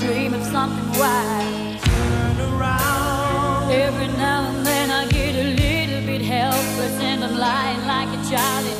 dream of something wild. Turn around. Every now and then I get a little bit helpless and I'm lying like a child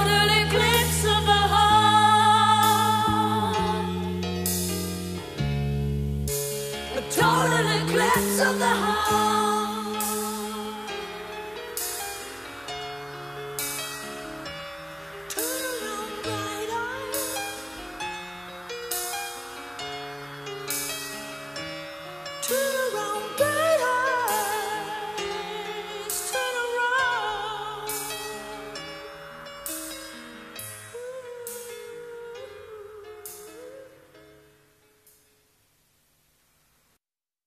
A total eclipse of the heart.